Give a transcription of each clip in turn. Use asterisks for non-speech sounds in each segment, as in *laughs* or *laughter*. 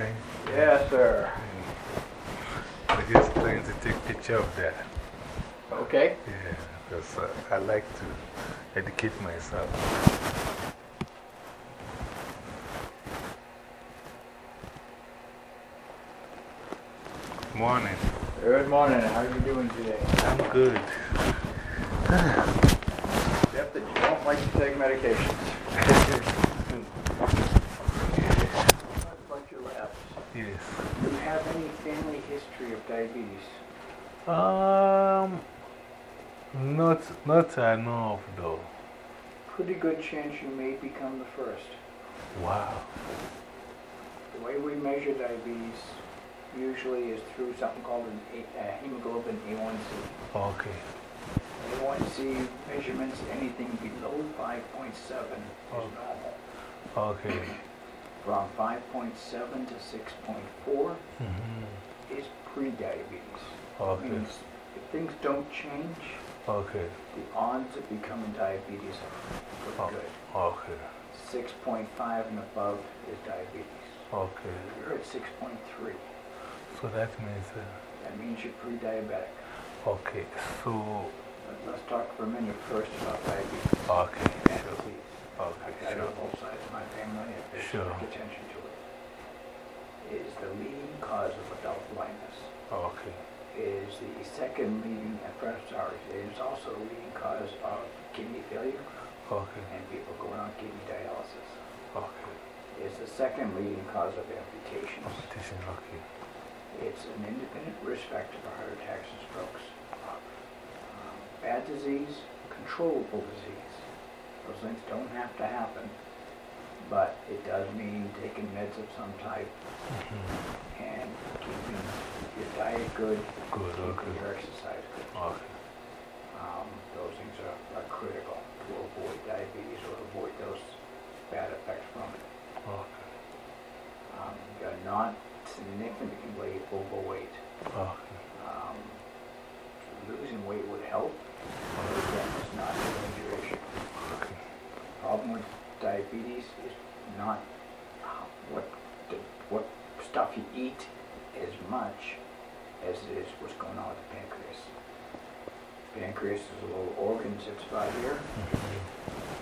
Hi. Yes, sir. I'm just trying to take a picture of that. Okay. Yeah, because uh, I like to educate myself. Morning. Good morning. How are you doing today? I'm good. Except that you don't like to take medications. *laughs* Like your labs. Yes. Do you have any family diabetes? Um, not, not I know of though. Pretty good chance you may become the first. Wow. The way we measure diabetes usually is through something called an A- uh, hemoglobin A1C. Okay. A1C measurements, anything below 5.7 is Oh. normal. Okay. From 5.7 to 6.4 -hmm. is pre-diabetes. Okay. Means if things don't change, Okay. the odds of becoming diabetes are Oh. good. Okay. 6.5 and above is diabetes. Okay. You're at 6.3. So that means, uh, That means you're pre-diabetic. okay. So, let's talk for a minute first about diabetes okay. Sure. Okay. I've got it Sure. on both sides of my family. Sure. attention to it. It is the leading cause of adult blindness. Okay. It is the second leading, sorry, it is also the leading cause of kidney failure Okay. and people going on kidney dialysis. Okay. It's the second leading cause of amputations. Competition. Okay. It's an independent risk factor for heart attacks and strokes. Um, Bad disease, controllable disease. Those things don't have to happen, but it does mean taking meds of some type -hmm. and keeping your diet good, Good. keeping Okay. your exercise good. Okay. Um, those things are, are critical to avoid diabetes or avoid those bad effects from it. Okay. Um, you're not significantly overweight. Okay. Um, losing weight would help, but again, it's not a major issue. Okay. Problem with diabetes is not what the, what stuff you eat as much as it is what's going on with the pancreas. Pancreas is a little organ sits about here,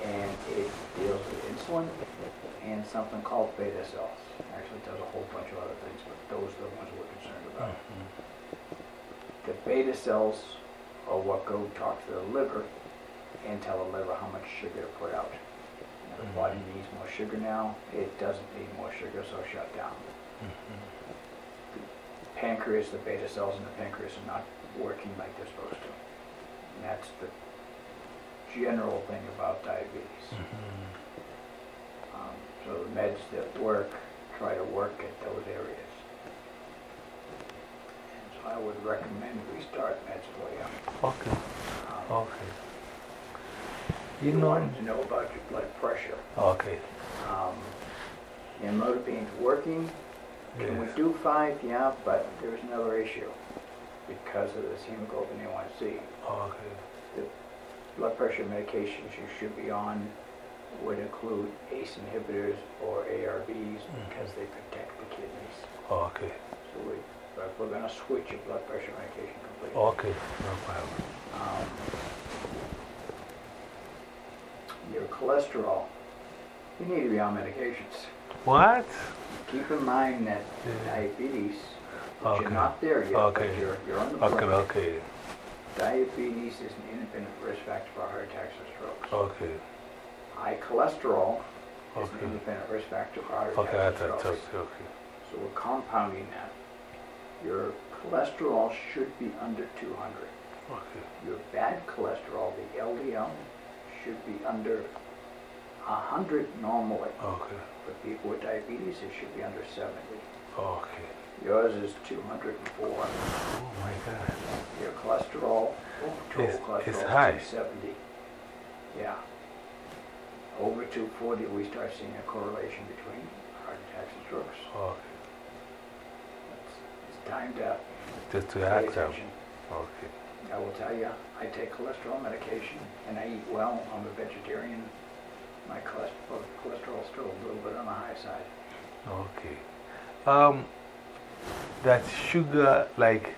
and it deals with insulin and something called beta cells. Actually, does a whole bunch of other things, but those are the ones we're concerned about. -hmm. The beta cells are what go talk to the liver and tell the liver how much sugar to put out. The body needs more sugar now. It doesn't need more sugar, so shut down. -hmm. Pancreas, the beta cells in the pancreas are not working like they're supposed to. And that's the general thing about diabetes. -hmm. Um, so the meds that work try to work at those areas. And so I would recommend we start meds for you. Okay. Um, Okay. You know. wanted to know about your blood pressure. Okay. Um, your motor working. Can we do five? Yeah, but there's another issue because of this hemoglobin A1C. Okay. The blood pressure medications you should be on would include ACE inhibitors or ARBs because they protect the kidneys. Okay. So we, but we're going to switch your blood pressure medication completely. Okay. No problem. Um, your cholesterol, you need to be on medications. What? Keep in mind that diabetes, which Okay. you're not there yet, Okay. but you're, you're on the Okay. brink. Okay. Diabetes is an independent risk factor for heart attacks and strokes. Okay. High cholesterol okay. is an independent risk factor for heart Okay. Attacks and strokes. Okay. Okay. So we're compounding that. Your cholesterol should be under 200. Okay. Your bad cholesterol, the LDL, should be under 100 normally. Okay. For people with diabetes, it should be under 70. Okay. Yours is 204. Oh my God. Your cholesterol, oh, total It's- cholesterol it's is high. 270. Yeah. Over 240, we start seeing a correlation between heart attacks and strokes. Okay. It's, it's time to Just to pay act up. Okay. I will tell you, I take cholesterol medication and I eat well. I'm a vegetarian. My cholesterol, cholesterol is still a little bit on the high side. Okay. Um, that sugar, like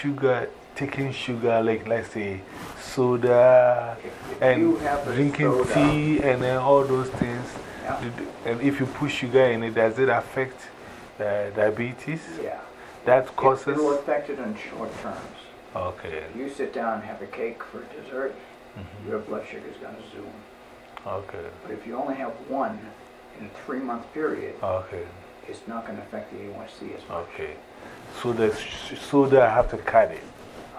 sugar, taking sugar, like let's say soda If- if and you have a drinking soda- tea and then all those things. Yeah. And if you put sugar in it, does it affect uh, diabetes? Yeah. That causes. It'll affect it on short terms. Okay. You sit down and have a cake for dessert, -hmm. your blood sugar's gonna zoom. Okay. But if you only have one in a three-month period, Okay. it's not gonna affect the A1C as much. Okay. So the sh- soda, I have to cut it.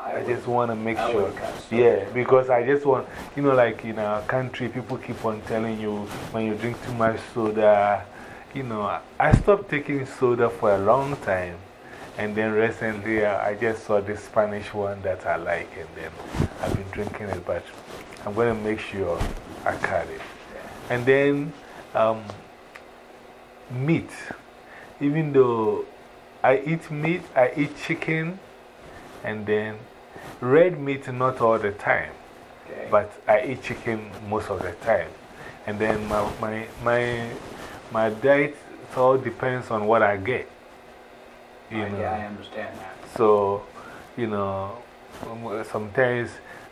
I would- just want to make I sure. would cut soda. Yeah, because I just want, you know, like in our country, people keep on telling you when you drink too much soda. You know, I- I stopped taking soda for a long time. And then recently, I I just saw this Spanish one that I like, and then I've been drinking it. But I'm going to make sure I cut it. And then um, meat. Even though I eat meat, I eat chicken, and then red meat not all the time, Okay. but I eat chicken most of the time. And then my, my, my, my diet all depends on what I get. You Uh, know. Yeah, I understand that. So, you know, um, sometimes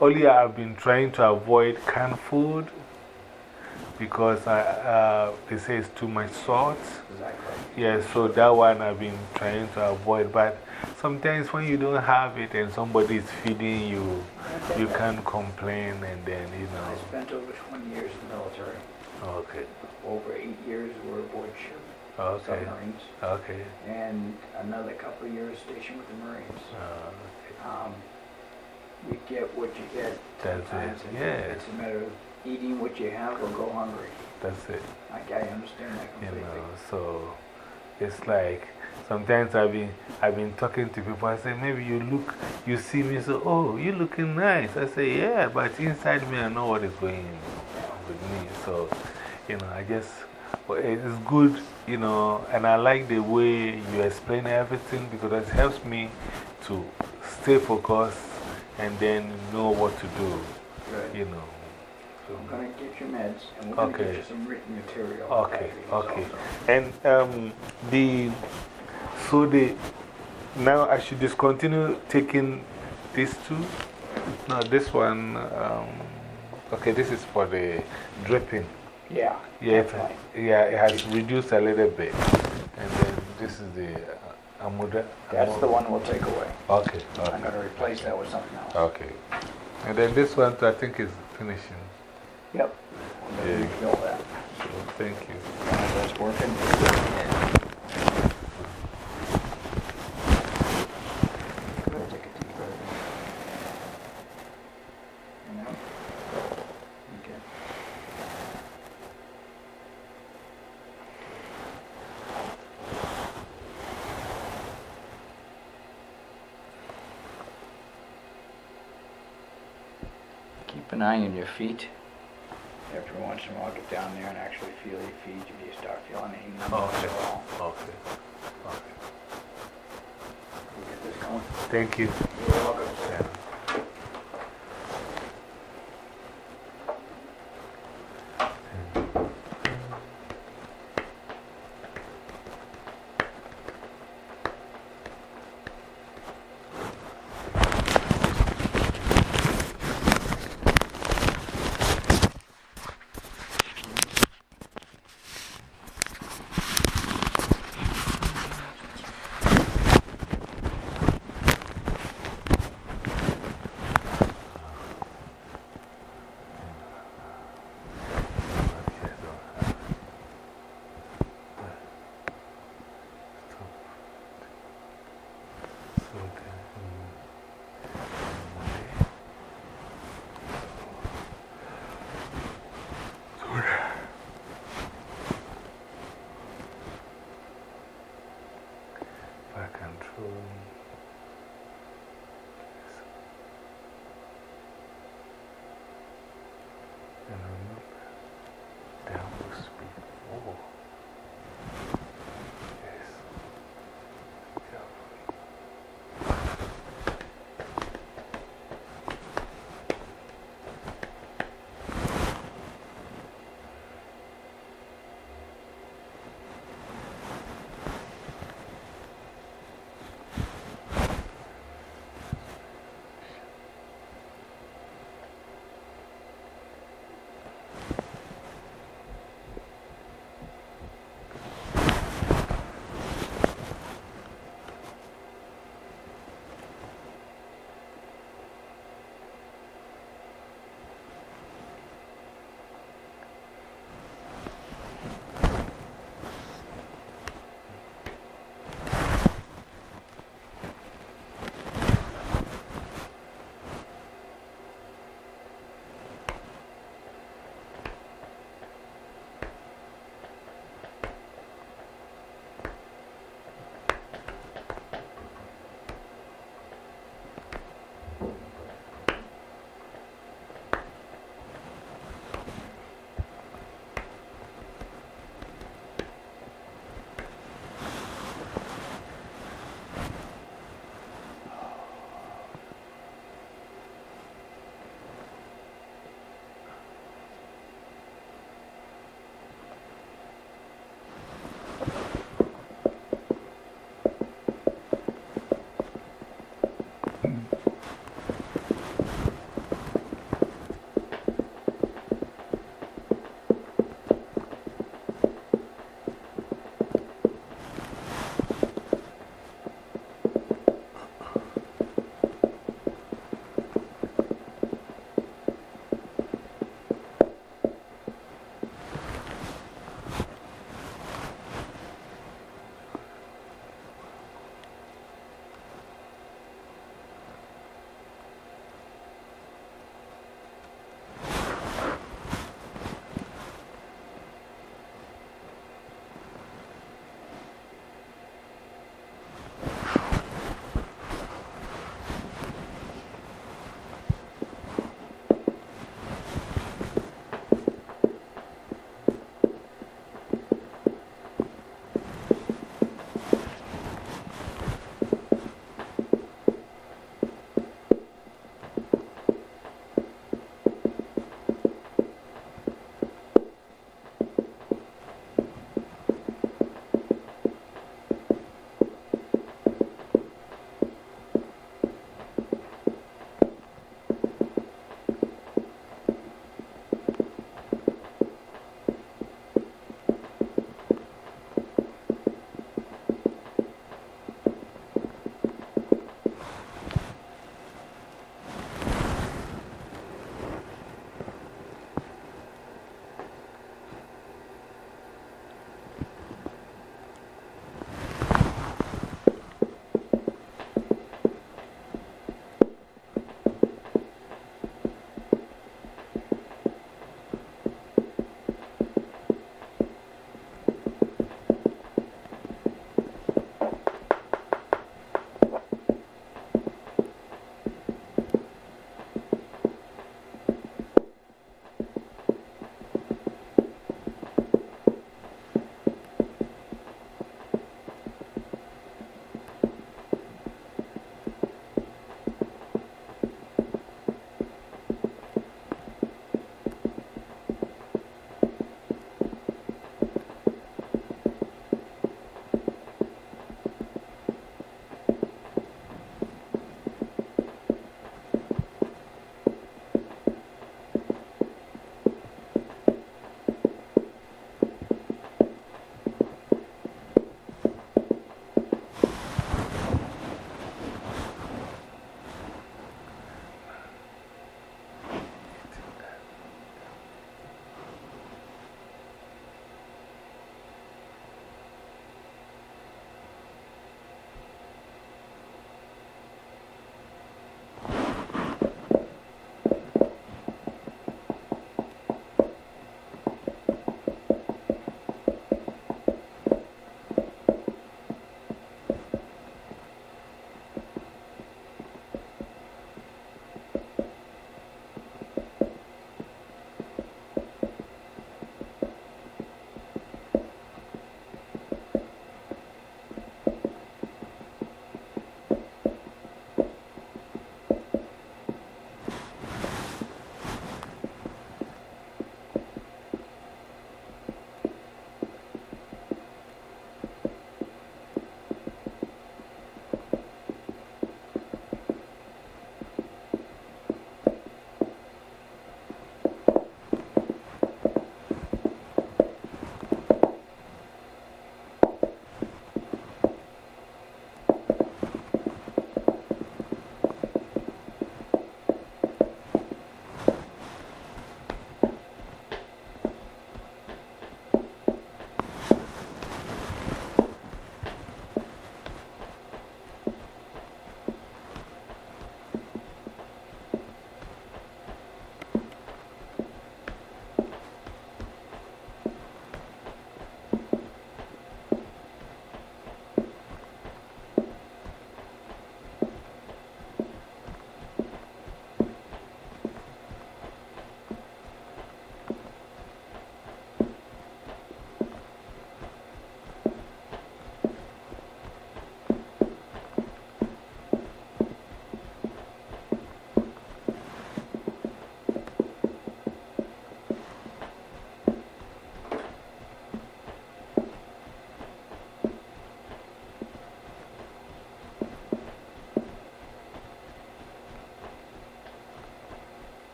only I've been trying to avoid canned food because I, uh, they say it's too much salt. Exactly. Yeah, so that one I've been trying to avoid. But sometimes when you don't have it and somebody is feeding you, you can't complain and then, you know. I spent over 20 years in the military. Okay, Over eight years we were aboard ship, okay, submarines, okay. and another couple of years stationed with the Marines. Uh, Um, you get what you get. That's it, sometimes, yeah. It's a matter of eating what you have or go hungry. that's it. I, I understand that completely. You know, so it's like sometimes I've been, I've been talking to people. I say, maybe you look, you see me, so, oh, you're looking nice. I say, yeah, but inside me, I know what is going on with me. So, you know, I just, it's good, you know, and I like the way you explain everything because it helps me to stay focused and then know what to do, Good. you know. I'm going to get your meds, and we're going to Okay. get you some written material. Okay, okay. And um, the, so the, now I should discontinue taking these two? No, this one, um, okay, this is for the dripping. Yeah, Yeah. Yeah, it has reduced a little bit. And then this is the uh, Amuda. That's the one we'll take away. Okay, I'm going to replace that with something else. Okay. And then this one, I think, is finishing. Yep. We're going Yeah. refill that. So thank you. That's working. Good, take a deep breath. And out. Okay. Keep an eye on your feet. Every once in a while, get down there and actually feel your feet if you start feeling any numbness Okay. at all. Okay. okay. We'll get this going. Thank you. You're welcome.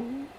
Mm-hmm.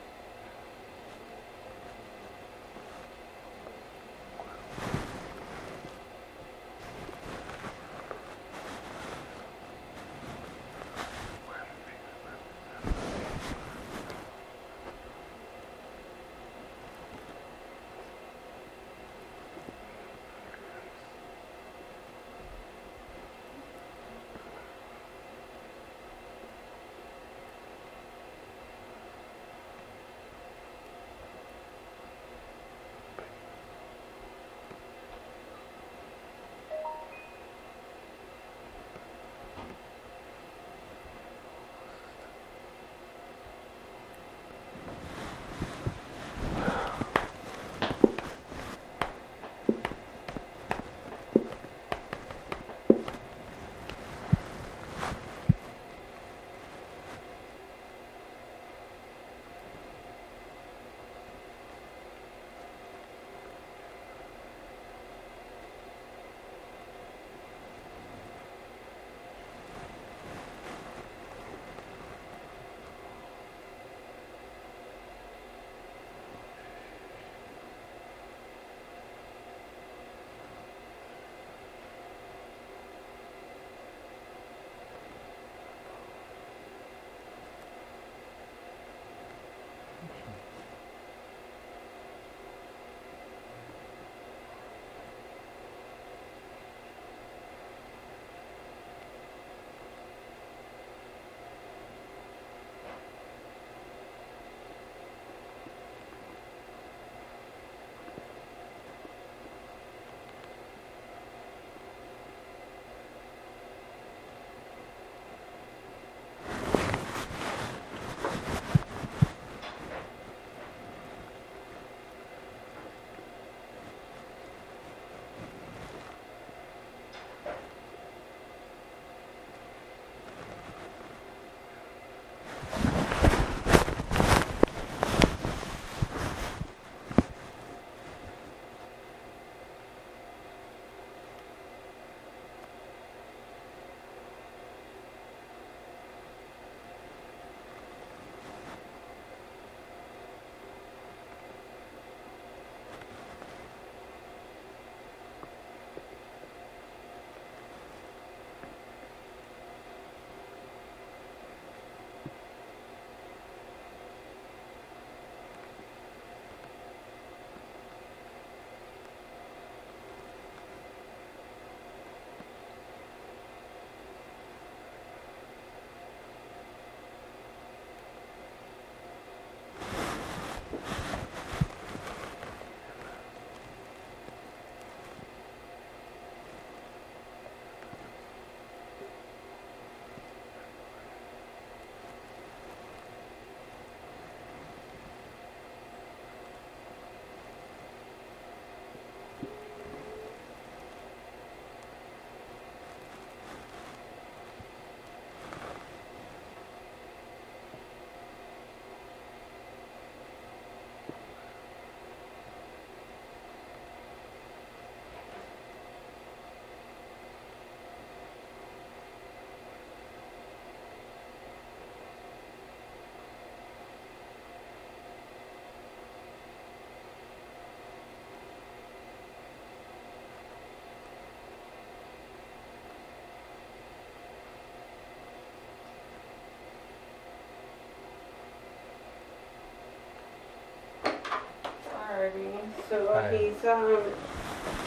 So uh, he's um,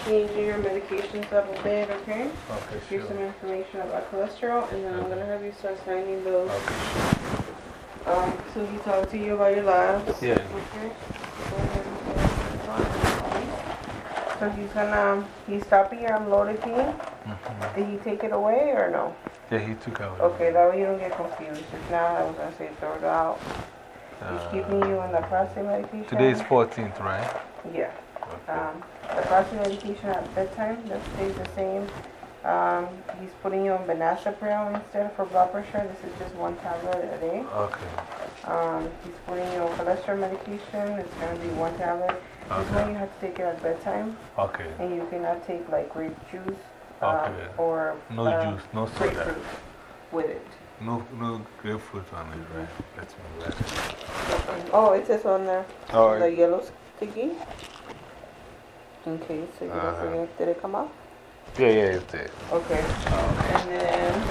changing your medications up a bit, okay? Okay, Here's some information about cholesterol, and then I'm gonna have you start signing those. Okay, sure. Um, so he talked to you about your labs. Yeah. Okay. Go ahead and sign. So he's gonna, he's stopping your amlodipine. Mhm. Did he take it away or no? Yeah, he took out. Okay, that way you don't get confused. If not, I was gonna say throw it out. He's keeping you on the prostate medication. Today is 14th, right? Yeah. Okay. The prostate medication at bedtime, that stays the same. Um, he's putting you on benazepril instead for blood pressure. This is just one tablet a day. Okay. Um, he's putting you on cholesterol medication. It's going to be one tablet. This one you have to take it at bedtime. Okay. And you cannot take like grape juice um, Okay. or No uh, juice, no soda. grapefruit with it. No, no grapefruit on it, right? That's me write it. Oh, it says on there. Oh, The yellow sticky. Okay, so you Uh-huh. Did it come up? yeah, yeah, it's there. Okay. And then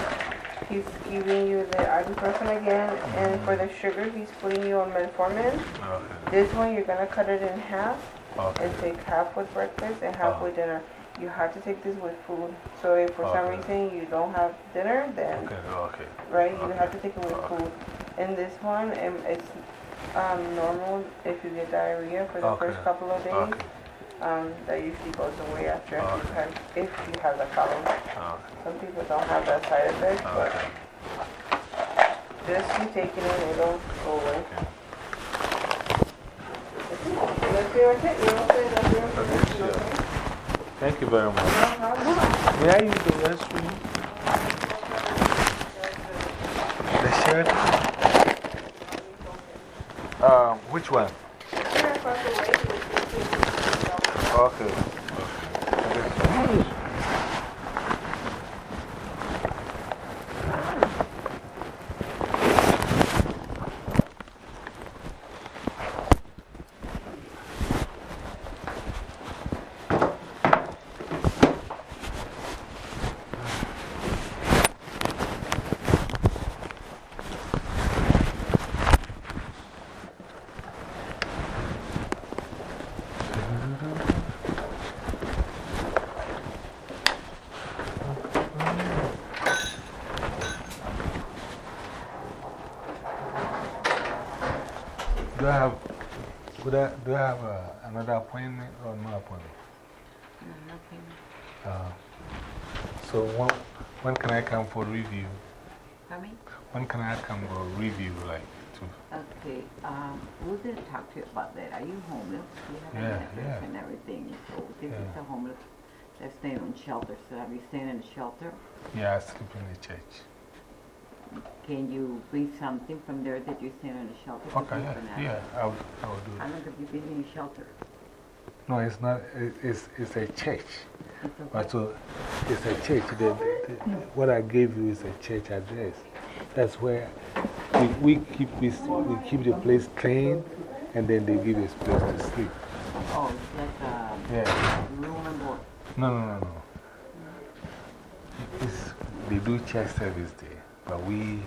he's giving you the ibuprofen again. And for the sugar, he's putting you on metformin. Okay. This one, you're going to cut it in half Okay. and take half with breakfast and half Oh. with dinner. You have to take this with food. So if for some reason you don't have dinner, then, Okay, okay. right, you have to take it with food. And this one, um, it's um, normal if you get diarrhea for the first couple of days. Um, that usually goes away after Okay. you've had, if you have the problem. Okay. Some people don't have that side effect, but Okay. just you taking it, it'll go away. Let's see it. Don't say that's your information, sure. okay? Thank you very much. May I use the restroom? The shirt? Um, which one? Here would I, do I have uh, another appointment or no appointment? Uh, so when, when can I come for review? Coming? When can I come for review, like, to, Okay, um, we're gonna talk to you about that. Are you homeless? Do you have Yeah, address yeah. and everything? So this is Yeah. the homeless that's staying in shelter. So have you staying in a shelter? yeah, I sleep in the church. Can you read something from there that you're staying in a shelter? Okay, yeah, yeah, I will, I will do it. long have you been in a shelter? No, it's not, it, it's, it's a church. It's a But so, it's a church. The, the, what I gave you is a church address. That's where we, we, keep, we, we keep the place clean and then they give us place to sleep. Oh, it's like a Yeah. room and board. No, no, no, no. It's, they do church service there, but we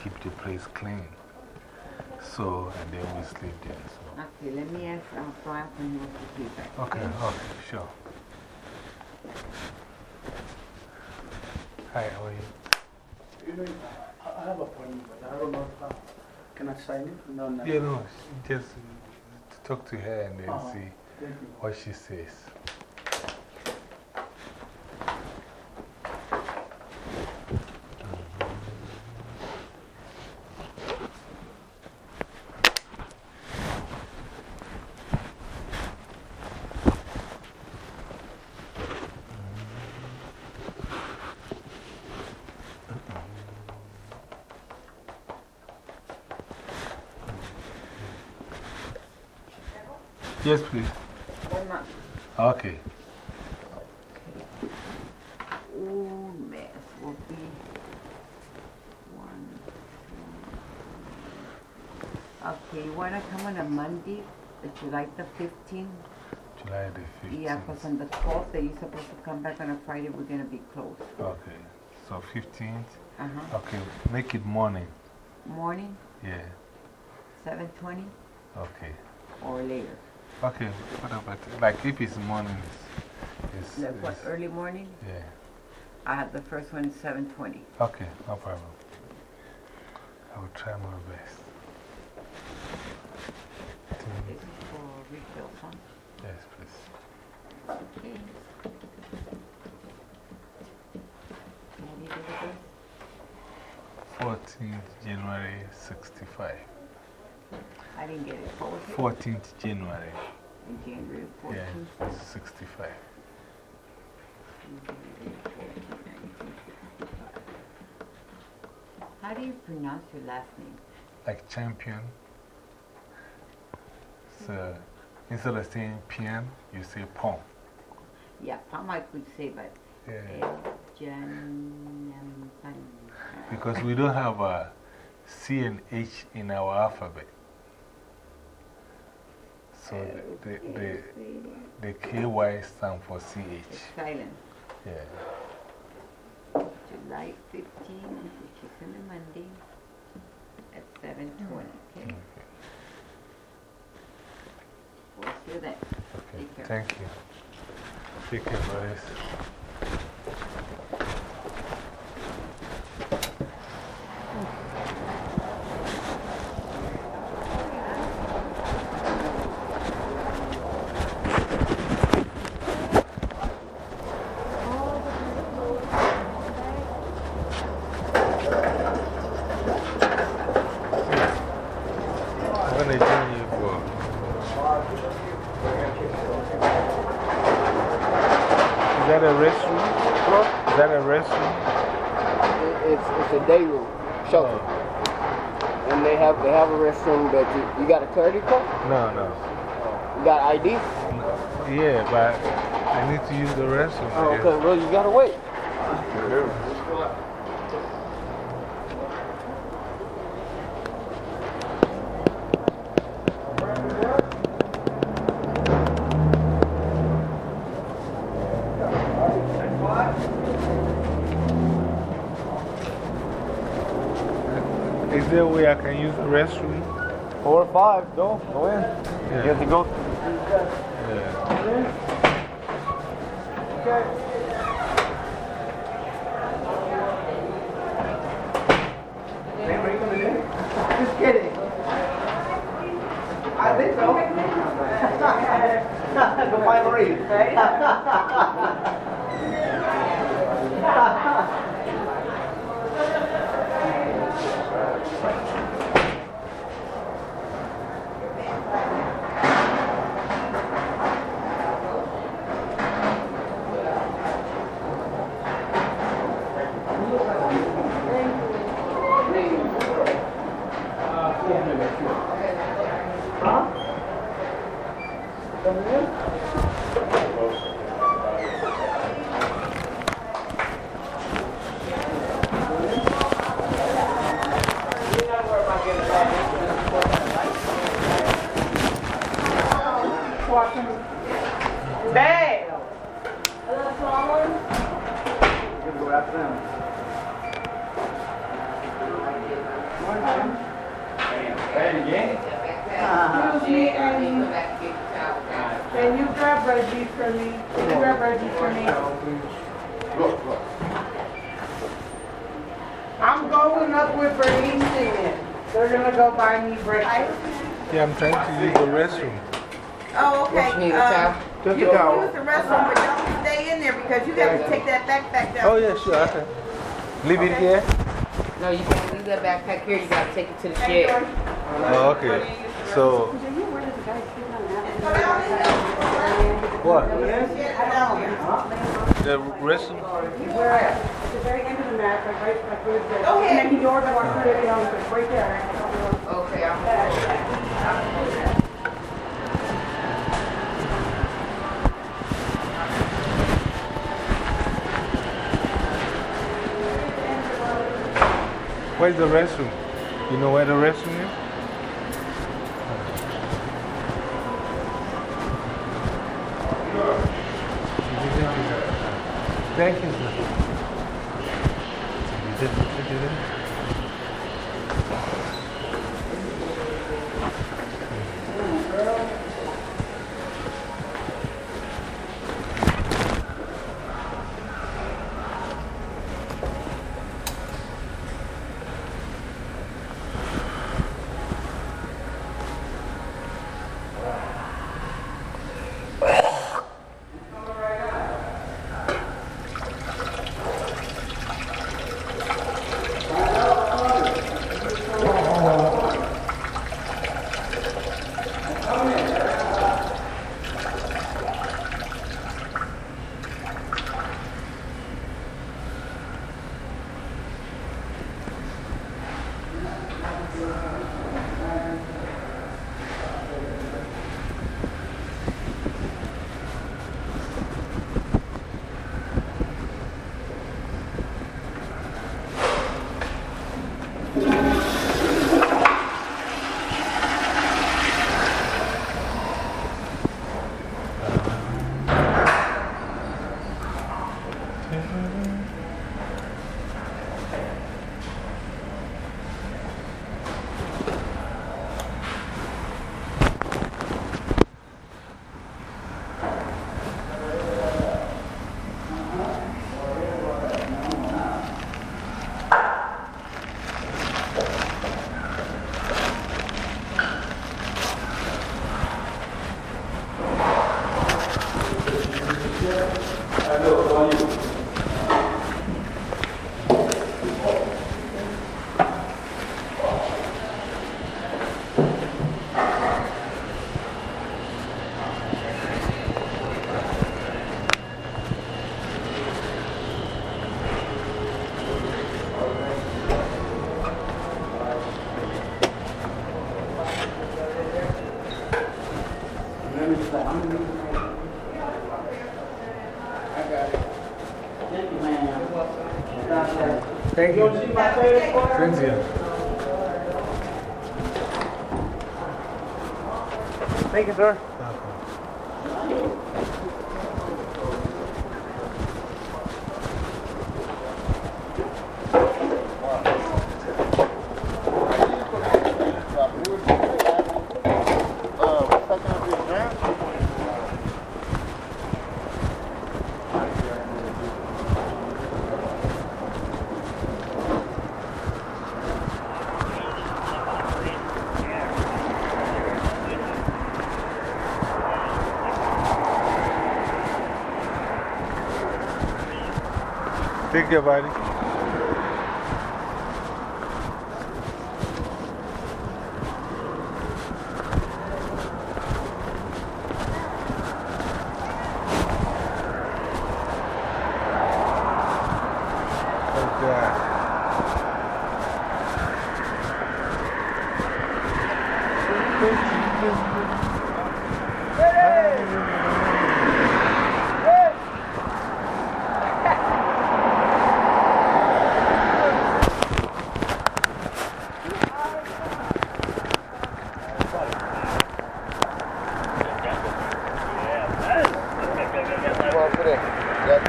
keep the place clean. So, and then we sleep there. So. Okay, let me ask uh, Brian when he wants to see that. Okay, okay, sure. Hi, how are you? You know, I- I have appointment, but I don't know how. Can I sign it? No, no. Yeah, no, just talk to her and then Uh-huh. see what she says. Yes, please. One month. Okay. Ooh, mess will be one. Okay, you wanna come on a Monday, uh, July the fifteenth? July the 15th. Yeah, because on the twelfth, that you're supposed to come back on a Friday, we're gonna be closed. Okay. So 15th. Uh-huh. Okay, make it morning. Morning, Yeah. seven twenty, Okay. or later? Okay, what about like if it's morning? It's, Like what, early morning? yeah. I have the first one, at 7:20. Okay, no problem. I will try my best. This is for refill, huh? Yes, please. Okay. Can you do this? 14th January 65. I didn't get it. What was it? 14th January. January 14th. Yeah, 65. How do you pronounce your last name? Like champion. So instead of saying pian, you say pom. Yeah, Pam I could say, but Yeah. Because we don't have a C and H in our alphabet. So the, the, the, the KY stand for It's CH. silent. Yeah. July 15, which is on a Monday at 7:20. Okay. We'll see you then. Okay, thank you. Take care, Boris. When they join you for. Is that a restroom? Is that a restroom? It- It's, it's a day room, shelter. And they have, they have a restroom, but you, you got a clarity card? No, no. You got ID? Yeah, but I need to use the restroom. Oh, okay, well, you gotta wait. Is there a way I can use the restroom? Four or five, go, go in. Yeah. You have to go. Yeah. Just Thank you. Sir. Take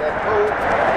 that food.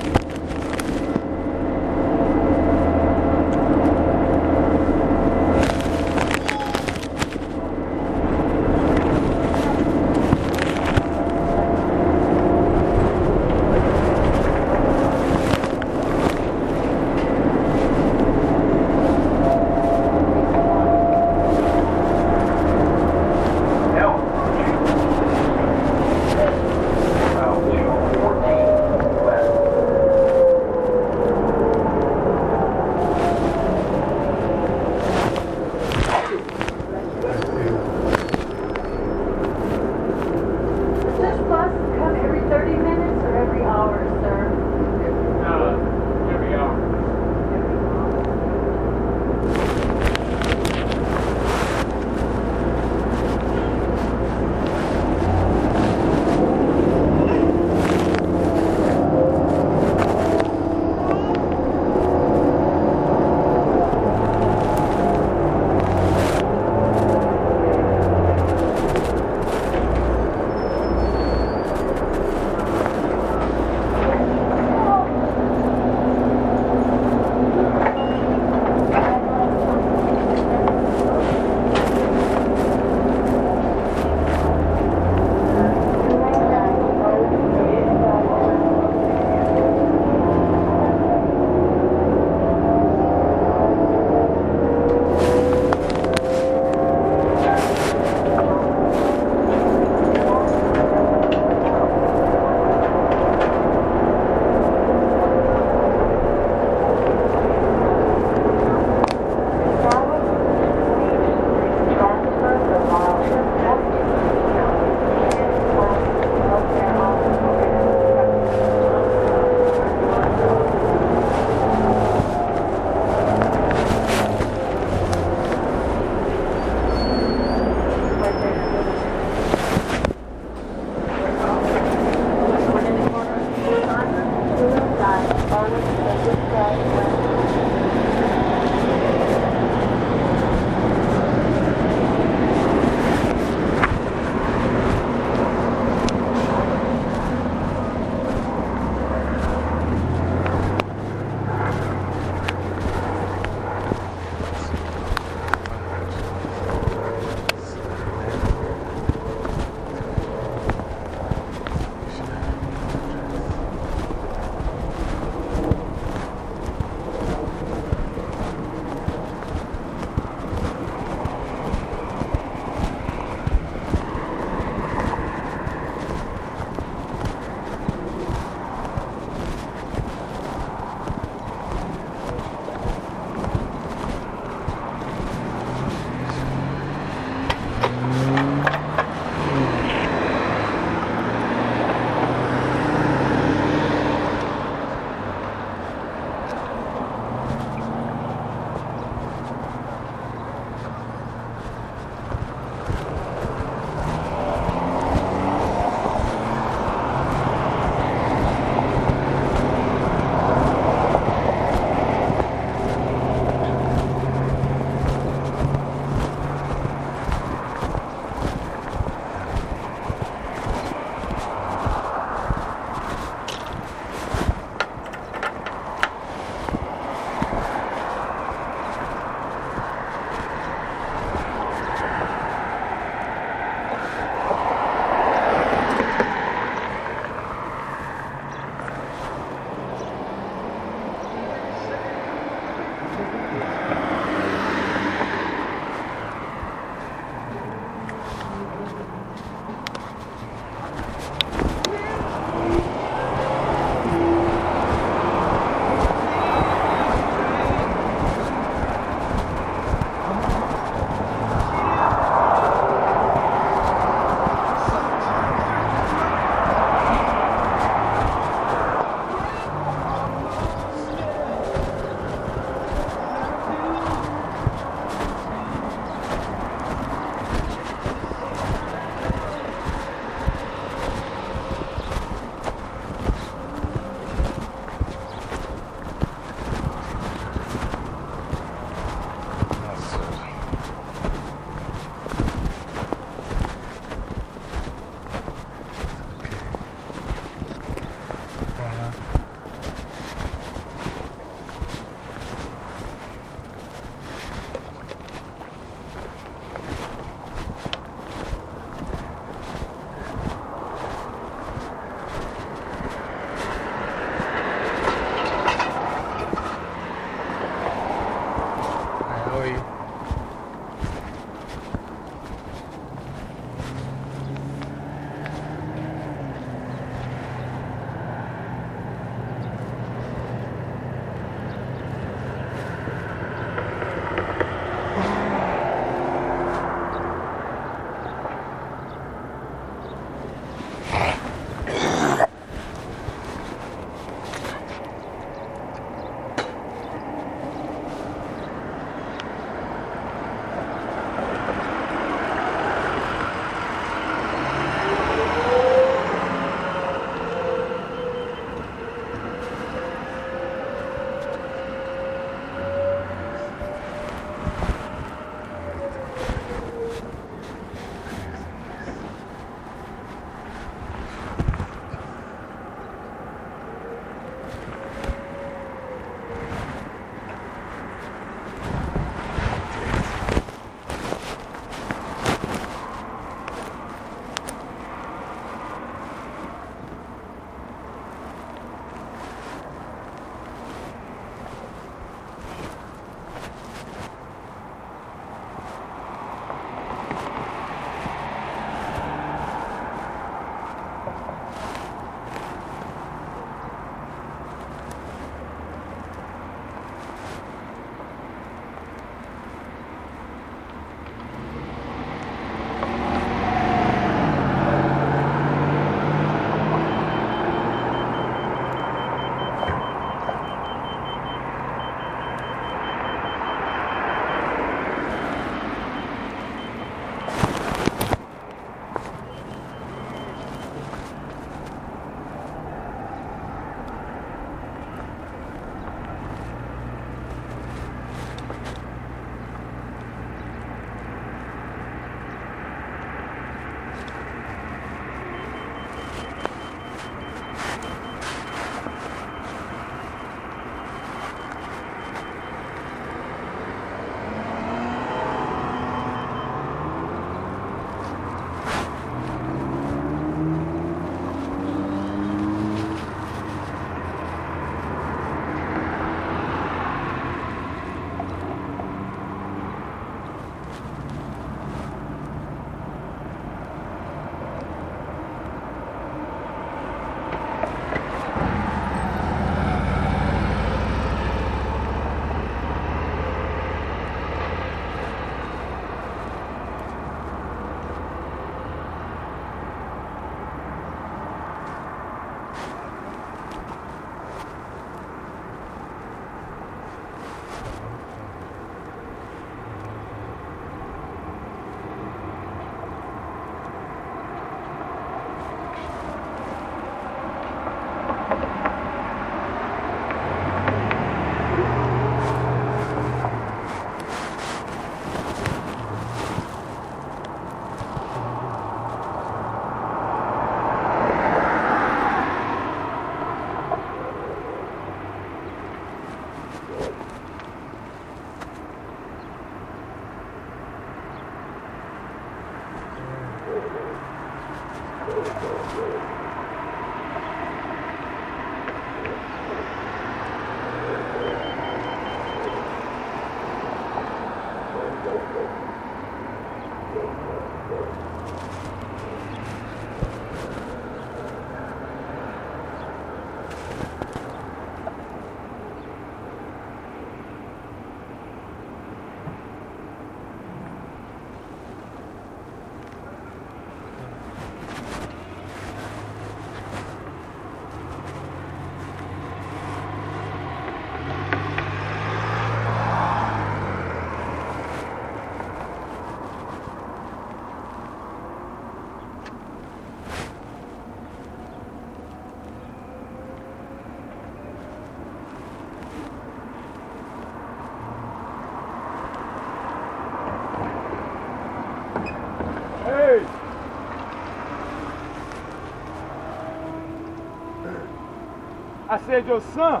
I said your